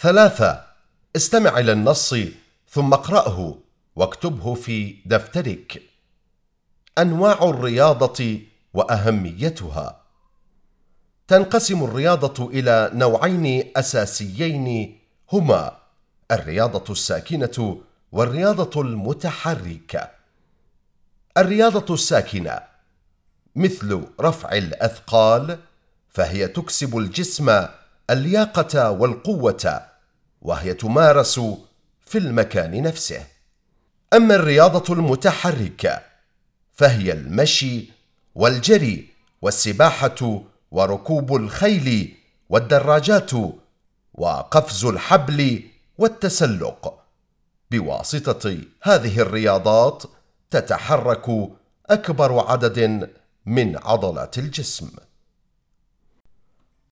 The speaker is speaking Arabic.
ثلاثة استمع إلى النص ثم اقرأه واكتبه في دفترك. أنواع الرياضة وأهميتها. تنقسم الرياضة إلى نوعين أساسيين هما الرياضة الساكنة والرياضة المتحركة. الرياضة الساكنة مثل رفع الأثقال فهي تكسب الجسم اللياقة والقوة. وهي تمارس في المكان نفسه. أما الرياضة المتحركة فهي المشي والجري والسباحة وركوب الخيل والدراجات وقفز الحبل والتسلق. بواسطة هذه الرياضات تتحرك أكبر عدد من عضلات الجسم.